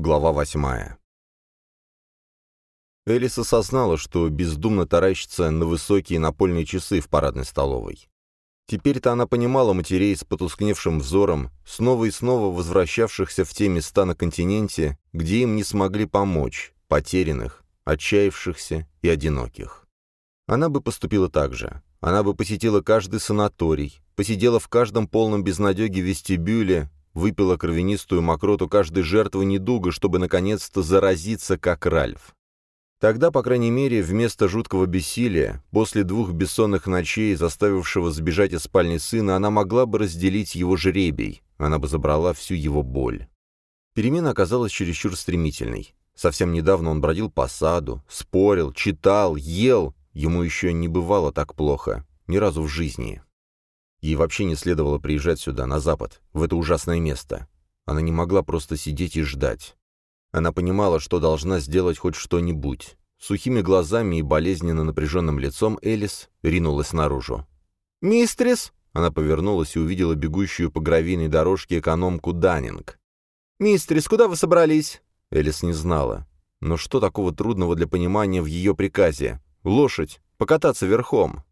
Глава восьмая. Элис осознала, что бездумно таращится на высокие напольные часы в парадной столовой. Теперь-то она понимала матерей с потускневшим взором, снова и снова возвращавшихся в те места на континенте, где им не смогли помочь, потерянных, отчаявшихся и одиноких. Она бы поступила так же. Она бы посетила каждый санаторий, посидела в каждом полном безнадеге вестибюле, выпила кровянистую мокроту каждой жертвы недуга, чтобы наконец-то заразиться, как Ральф. Тогда, по крайней мере, вместо жуткого бессилия, после двух бессонных ночей, заставившего сбежать из спальни сына, она могла бы разделить его жребий, она бы забрала всю его боль. Перемена оказалась чересчур стремительной. Совсем недавно он бродил по саду, спорил, читал, ел. Ему еще не бывало так плохо. Ни разу в жизни. Ей вообще не следовало приезжать сюда, на запад, в это ужасное место. Она не могла просто сидеть и ждать. Она понимала, что должна сделать хоть что-нибудь. Сухими глазами и болезненно напряженным лицом Элис ринулась наружу. «Мистрис!» Она повернулась и увидела бегущую по гравийной дорожке экономку Даннинг. «Мистрис, куда вы собрались?» Элис не знала. Но что такого трудного для понимания в ее приказе? Лошадь, покататься верхом.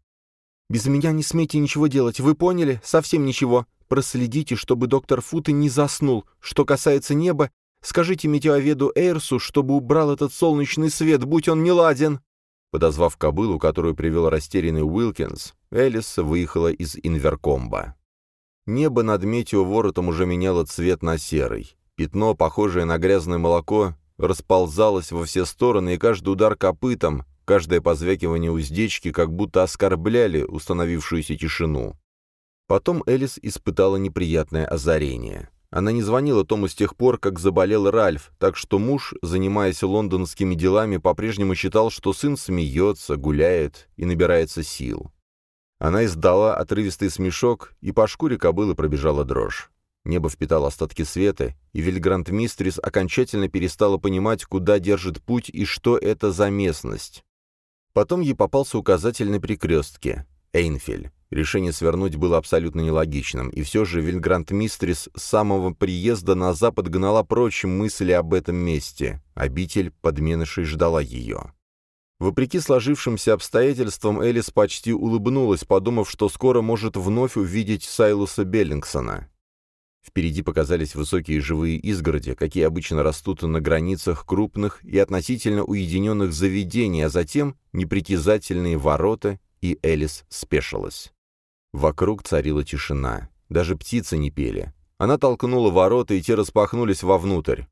«Без меня не смейте ничего делать, вы поняли? Совсем ничего. Проследите, чтобы доктор Футы не заснул. Что касается неба, Скажите метеоведу Эйрсу, чтобы убрал этот солнечный свет, будь он неладен!» Подозвав кобылу, которую привел растерянный Уилкинс, Элис выехала из Инверкомба. Небо над метеоворотом уже меняло цвет на серый. Пятно, похожее на грязное молоко, расползалось во все стороны, и каждый удар копытом, каждое позвякивание уздечки как будто оскорбляли установившуюся тишину. Потом Элис испытала неприятное озарение. Она не звонила Тому с тех пор, как заболел Ральф, так что муж, занимаясь лондонскими делами, по-прежнему считал, что сын смеется, гуляет и набирается сил. Она издала отрывистый смешок, и по шкуре кобылы пробежала дрожь. Небо впитало остатки света, и Вильгрант Мистрис окончательно перестала понимать, куда держит путь и что это за местность. Потом ей попался указатель на перекрестке — Эйнфель. Решение свернуть было абсолютно нелогичным, и все же Вильгрант Мистрис с самого приезда на запад гнала прочь мысли об этом месте. Обитель подменышей ждала ее. Вопреки сложившимся обстоятельствам, Элис почти улыбнулась, подумав, что скоро может вновь увидеть Сайлуса Беллингсона. Впереди показались высокие живые изгороди, какие обычно растут на границах крупных и относительно уединенных заведений, а затем непритязательные ворота, и Элис спешилась. Вокруг царила тишина. Даже птицы не пели. Она толкнула ворота, и те распахнулись вовнутрь.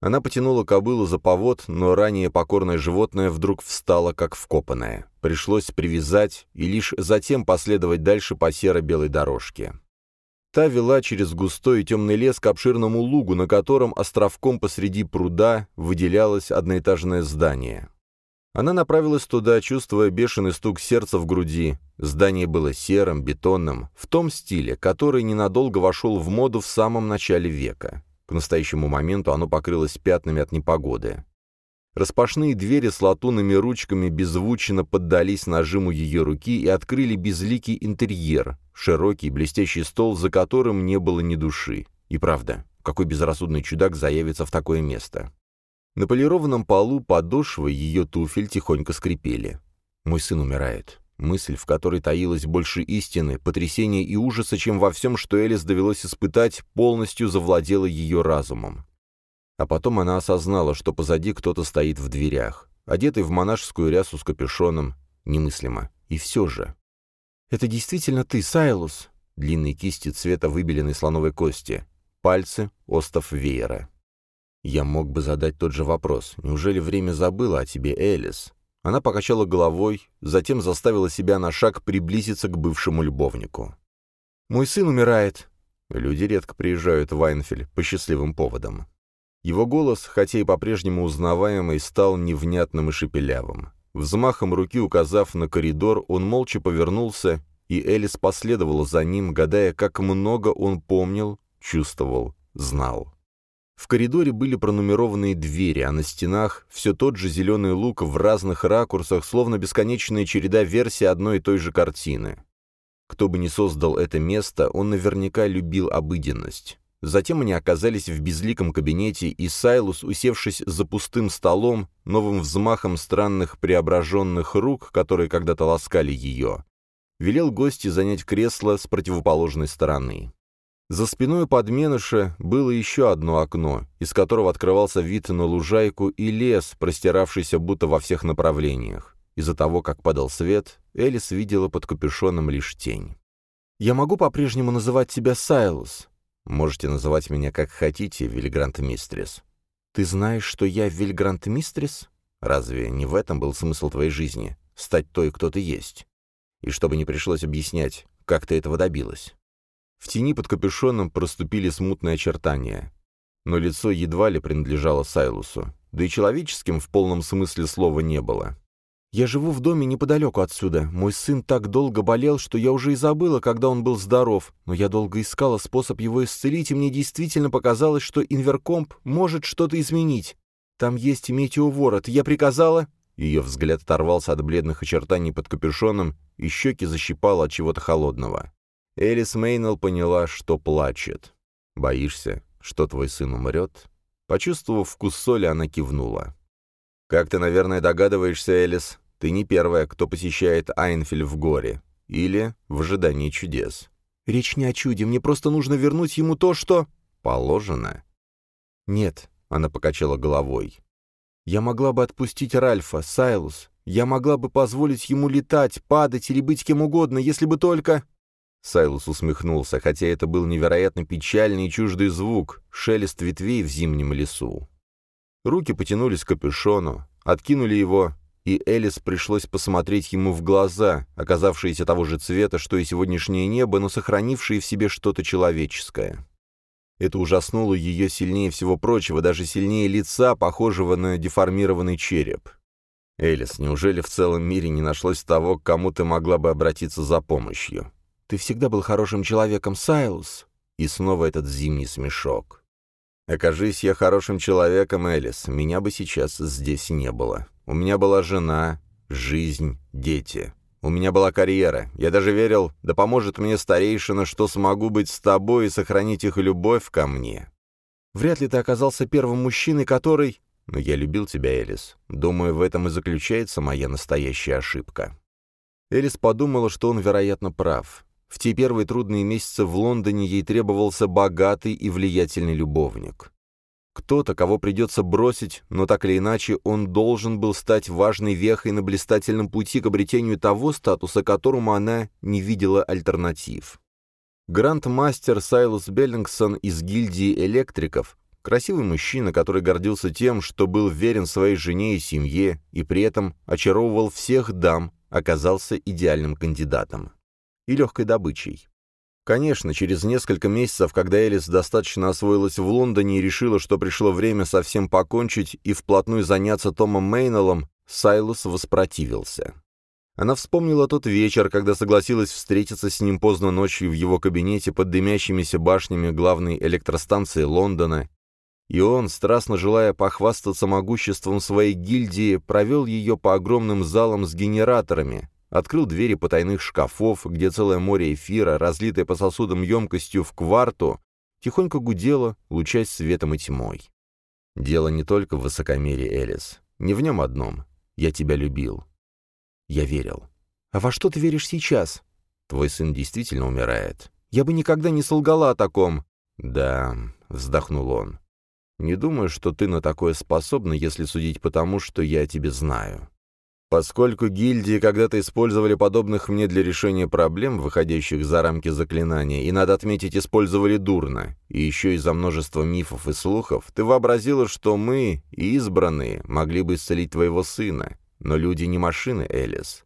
Она потянула кобылу за повод, но ранее покорное животное вдруг встало, как вкопанное. Пришлось привязать и лишь затем последовать дальше по серо-белой дорожке. Та вела через густой и темный лес к обширному лугу, на котором островком посреди пруда выделялось одноэтажное здание. Она направилась туда, чувствуя бешеный стук сердца в груди. Здание было серым, бетонным, в том стиле, который ненадолго вошел в моду в самом начале века. К настоящему моменту оно покрылось пятнами от непогоды. Распашные двери с латунными ручками беззвучно поддались нажиму ее руки и открыли безликий интерьер, широкий блестящий стол, за которым не было ни души. И правда, какой безрассудный чудак заявится в такое место? На полированном полу подошвы ее туфель тихонько скрипели. «Мой сын умирает». Мысль, в которой таилась больше истины, потрясения и ужаса, чем во всем, что Элис довелось испытать, полностью завладела ее разумом. А потом она осознала, что позади кто-то стоит в дверях, одетый в монашескую рясу с капюшоном. Немыслимо. И все же. «Это действительно ты, Сайлус?» Длинные кисти цвета выбеленной слоновой кости. Пальцы — остов веера. Я мог бы задать тот же вопрос. Неужели время забыло о тебе, Элис? Она покачала головой, затем заставила себя на шаг приблизиться к бывшему любовнику. «Мой сын умирает». Люди редко приезжают в Вайнфель по счастливым поводам. Его голос, хотя и по-прежнему узнаваемый, стал невнятным и шепелявым. Взмахом руки указав на коридор, он молча повернулся, и Элис последовала за ним, гадая, как много он помнил, чувствовал, знал. В коридоре были пронумерованные двери, а на стенах все тот же зеленый лук в разных ракурсах, словно бесконечная череда версий одной и той же картины. Кто бы ни создал это место, он наверняка любил обыденность. Затем они оказались в безликом кабинете, и Сайлус, усевшись за пустым столом, новым взмахом странных преображенных рук, которые когда-то ласкали ее, велел гости занять кресло с противоположной стороны. За спиной подменыша было еще одно окно, из которого открывался вид на лужайку и лес, простиравшийся будто во всех направлениях. Из-за того, как падал свет, Элис видела под капюшоном лишь тень. «Я могу по-прежнему называть тебя Сайлус?» Можете называть меня как хотите, Вильгрант Мистрис. Ты знаешь, что я Вильгрант Мистрис? Разве не в этом был смысл твоей жизни? Стать той, кто ты есть? И чтобы не пришлось объяснять, как ты этого добилась. В тени под капюшоном проступили смутные очертания. Но лицо едва ли принадлежало Сайлусу, да и человеческим в полном смысле слова не было. Я живу в доме неподалеку отсюда. Мой сын так долго болел, что я уже и забыла, когда он был здоров. Но я долго искала способ его исцелить, и мне действительно показалось, что инверкомп может что-то изменить. Там есть метеоворот. Я приказала...» Ее взгляд оторвался от бледных очертаний под капюшоном, и щеки защипало от чего-то холодного. Элис Мейнелл поняла, что плачет. «Боишься, что твой сын умрет?» Почувствовав вкус соли, она кивнула. «Как ты, наверное, догадываешься, Элис, ты не первая, кто посещает Айнфель в горе. Или в ожидании чудес. Речь не о чуде, мне просто нужно вернуть ему то, что... Положено. Нет, она покачала головой. Я могла бы отпустить Ральфа, Сайлус. Я могла бы позволить ему летать, падать или быть кем угодно, если бы только... Сайлус усмехнулся, хотя это был невероятно печальный и чуждый звук, шелест ветвей в зимнем лесу. Руки потянулись к капюшону, откинули его, и Элис пришлось посмотреть ему в глаза, оказавшиеся того же цвета, что и сегодняшнее небо, но сохранившие в себе что-то человеческое. Это ужаснуло ее сильнее всего прочего, даже сильнее лица, похожего на деформированный череп. «Элис, неужели в целом мире не нашлось того, к кому ты могла бы обратиться за помощью?» «Ты всегда был хорошим человеком, Сайлус!» И снова этот зимний смешок. «Окажись я хорошим человеком, Элис, меня бы сейчас здесь не было. У меня была жена, жизнь, дети. У меня была карьера. Я даже верил, да поможет мне старейшина, что смогу быть с тобой и сохранить их любовь ко мне. Вряд ли ты оказался первым мужчиной, который... Но я любил тебя, Элис. Думаю, в этом и заключается моя настоящая ошибка. Элис подумала, что он, вероятно, прав. В те первые трудные месяцы в Лондоне ей требовался богатый и влиятельный любовник. Кто-то, кого придется бросить, но так или иначе он должен был стать важной вехой на блистательном пути к обретению того статуса, которому она не видела альтернатив. Гранд-мастер Сайлус Беллингсон из гильдии электриков, красивый мужчина, который гордился тем, что был верен своей жене и семье, и при этом очаровывал всех дам, оказался идеальным кандидатом. И легкой добычей. Конечно, через несколько месяцев, когда Элис достаточно освоилась в Лондоне и решила, что пришло время совсем покончить и вплотную заняться Томом Мейнеллом, Сайлус воспротивился. Она вспомнила тот вечер, когда согласилась встретиться с ним поздно ночью в его кабинете под дымящимися башнями главной электростанции Лондона, и он, страстно желая похвастаться могуществом своей гильдии, провел ее по огромным залам с генераторами, открыл двери потайных шкафов, где целое море эфира, разлитое по сосудам емкостью в кварту, тихонько гудело, лучась светом и тьмой. Дело не только в высокомерии, Элис. Не в нем одном. Я тебя любил. Я верил. А во что ты веришь сейчас? Твой сын действительно умирает. Я бы никогда не солгала о таком. Да, вздохнул он. Не думаю, что ты на такое способна, если судить по тому, что я о тебе знаю. Поскольку гильдии когда-то использовали подобных мне для решения проблем, выходящих за рамки заклинания, и, надо отметить, использовали дурно, и еще из-за множества мифов и слухов, ты вообразила, что мы, избранные, могли бы исцелить твоего сына. Но люди не машины, Элис.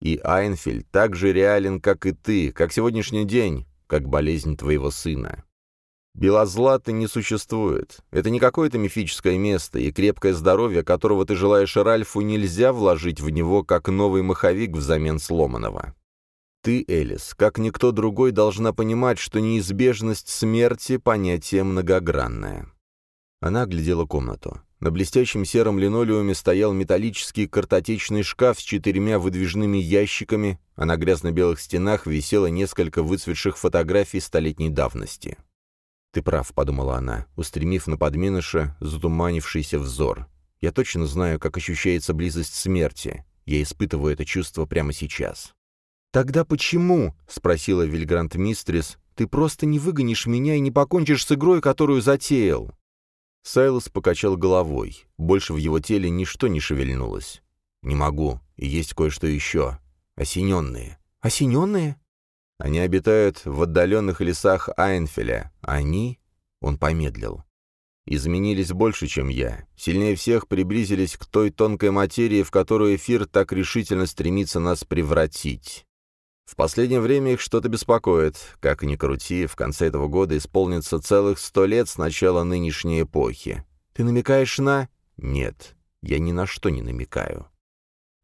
И Айнфельд так же реален, как и ты, как сегодняшний день, как болезнь твоего сына. Белозлаты не существует. Это не какое-то мифическое место, и крепкое здоровье, которого ты желаешь Ральфу, нельзя вложить в него, как новый маховик взамен сломанного. Ты, Элис, как никто другой, должна понимать, что неизбежность смерти — понятие многогранное. Она оглядела комнату. На блестящем сером линолеуме стоял металлический картотечный шкаф с четырьмя выдвижными ящиками, а на грязно-белых стенах висело несколько выцветших фотографий столетней давности. «Ты прав», — подумала она, устремив на подменыша затуманившийся взор. «Я точно знаю, как ощущается близость смерти. Я испытываю это чувство прямо сейчас». «Тогда почему?» — спросила Вильгрант Мистрис. «Ты просто не выгонишь меня и не покончишь с игрой, которую затеял». Сайлос покачал головой. Больше в его теле ничто не шевельнулось. «Не могу. И есть кое-что еще. Осененные». «Осененные?» «Они обитают в отдаленных лесах Айнфеля. Они...» Он помедлил. «Изменились больше, чем я. Сильнее всех приблизились к той тонкой материи, в которую эфир так решительно стремится нас превратить. В последнее время их что-то беспокоит. Как ни крути, в конце этого года исполнится целых сто лет с начала нынешней эпохи. Ты намекаешь на... Нет, я ни на что не намекаю.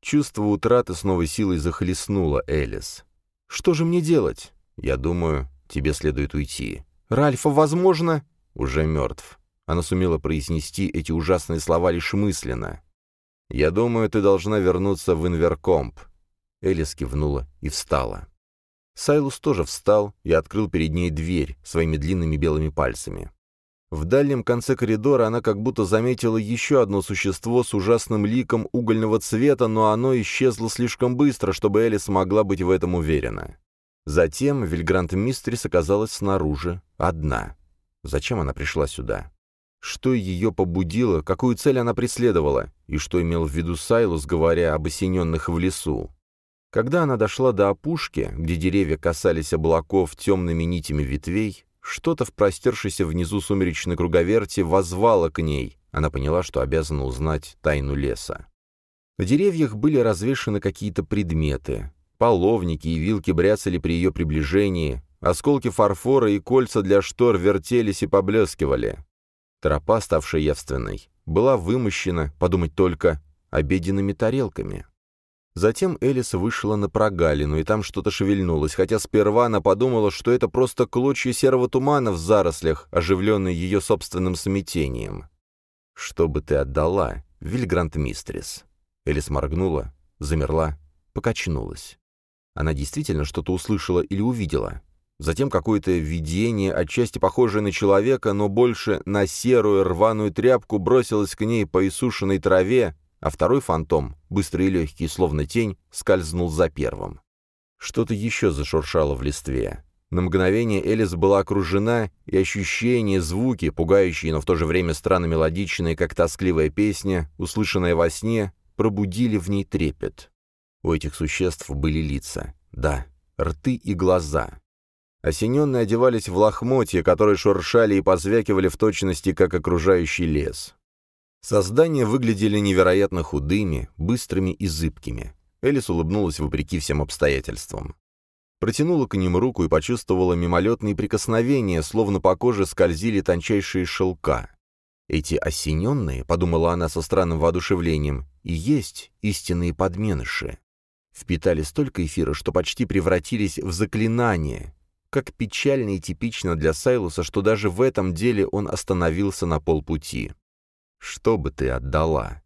Чувство утраты с новой силой захлестнуло Элис. Что же мне делать? Я думаю, тебе следует уйти. Ральфа, возможно, уже мертв. Она сумела произнести эти ужасные слова лишь мысленно. «Я думаю, ты должна вернуться в Инверкомп. Элис кивнула и встала. Сайлус тоже встал и открыл перед ней дверь своими длинными белыми пальцами. В дальнем конце коридора она как будто заметила еще одно существо с ужасным ликом угольного цвета, но оно исчезло слишком быстро, чтобы Элис могла быть в этом уверена. Затем Вильгрант Мистрис оказалась снаружи, одна. Зачем она пришла сюда? Что ее побудило, какую цель она преследовала, и что имел в виду Сайлус, говоря об осененных в лесу? Когда она дошла до опушки, где деревья касались облаков темными нитями ветвей, что-то в простершейся внизу сумеречной круговерти возвало к ней. Она поняла, что обязана узнать тайну леса. На деревьях были развешаны какие-то предметы. Половники и вилки бряцали при ее приближении, осколки фарфора и кольца для штор вертелись и поблескивали. Тропа, ставшая явственной, была вымощена, подумать только, обеденными тарелками. Затем Элис вышла на прогалину, и там что-то шевельнулось, хотя сперва она подумала, что это просто клочья серого тумана в зарослях, оживленные ее собственным смятением. «Что бы ты отдала, Вильгрант Мистрис?» Элис моргнула, замерла, покачнулась. Она действительно что-то услышала или увидела. Затем какое-то видение, отчасти похожее на человека, но больше на серую рваную тряпку, бросилось к ней по иссушенной траве, а второй фантом, быстрый и легкий, словно тень, скользнул за первым. Что-то еще зашуршало в листве. На мгновение Элис была окружена, и ощущения, звуки, пугающие, но в то же время странно мелодичные, как тоскливая песня, услышанная во сне, пробудили в ней трепет. У этих существ были лица. Да, рты и глаза. Осененные одевались в лохмотья, которые шуршали и позвякивали в точности, как окружающий лес. Создания выглядели невероятно худыми, быстрыми и зыбкими. Элис улыбнулась вопреки всем обстоятельствам. Протянула к ним руку и почувствовала мимолетные прикосновения, словно по коже скользили тончайшие шелка. «Эти осененные», — подумала она со странным воодушевлением, — «и есть истинные подменыши». Впитали столько эфира, что почти превратились в заклинание. Как печально и типично для Сайлуса, что даже в этом деле он остановился на полпути. Что бы ты отдала?»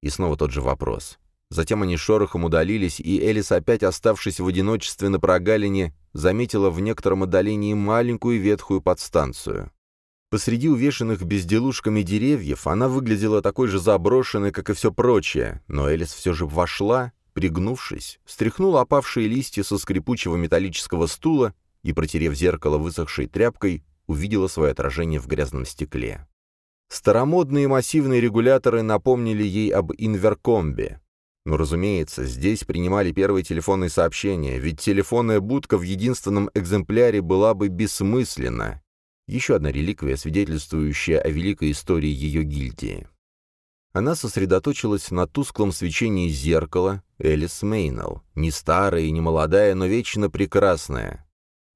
И снова тот же вопрос. Затем они шорохом удалились, и Элис, опять оставшись в одиночестве на прогалине, заметила в некотором отдалении маленькую ветхую подстанцию. Посреди увешанных безделушками деревьев она выглядела такой же заброшенной, как и все прочее, но Элис все же вошла, пригнувшись, стряхнула опавшие листья со скрипучего металлического стула и, протерев зеркало высохшей тряпкой, увидела свое отражение в грязном стекле. Старомодные массивные регуляторы напомнили ей об инверкомбе. Но, разумеется, здесь принимали первые телефонные сообщения, ведь телефонная будка в единственном экземпляре была бы бессмысленна. Еще одна реликвия, свидетельствующая о великой истории ее гильдии. Она сосредоточилась на тусклом свечении зеркала Элис Мейнелл, не старая и не молодая, но вечно прекрасная.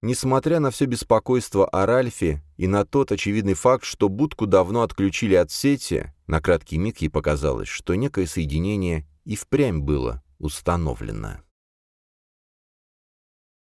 Несмотря на все беспокойство о Ральфе и на тот очевидный факт, что будку давно отключили от сети, на краткий миг ей показалось, что некое соединение и впрямь было установлено.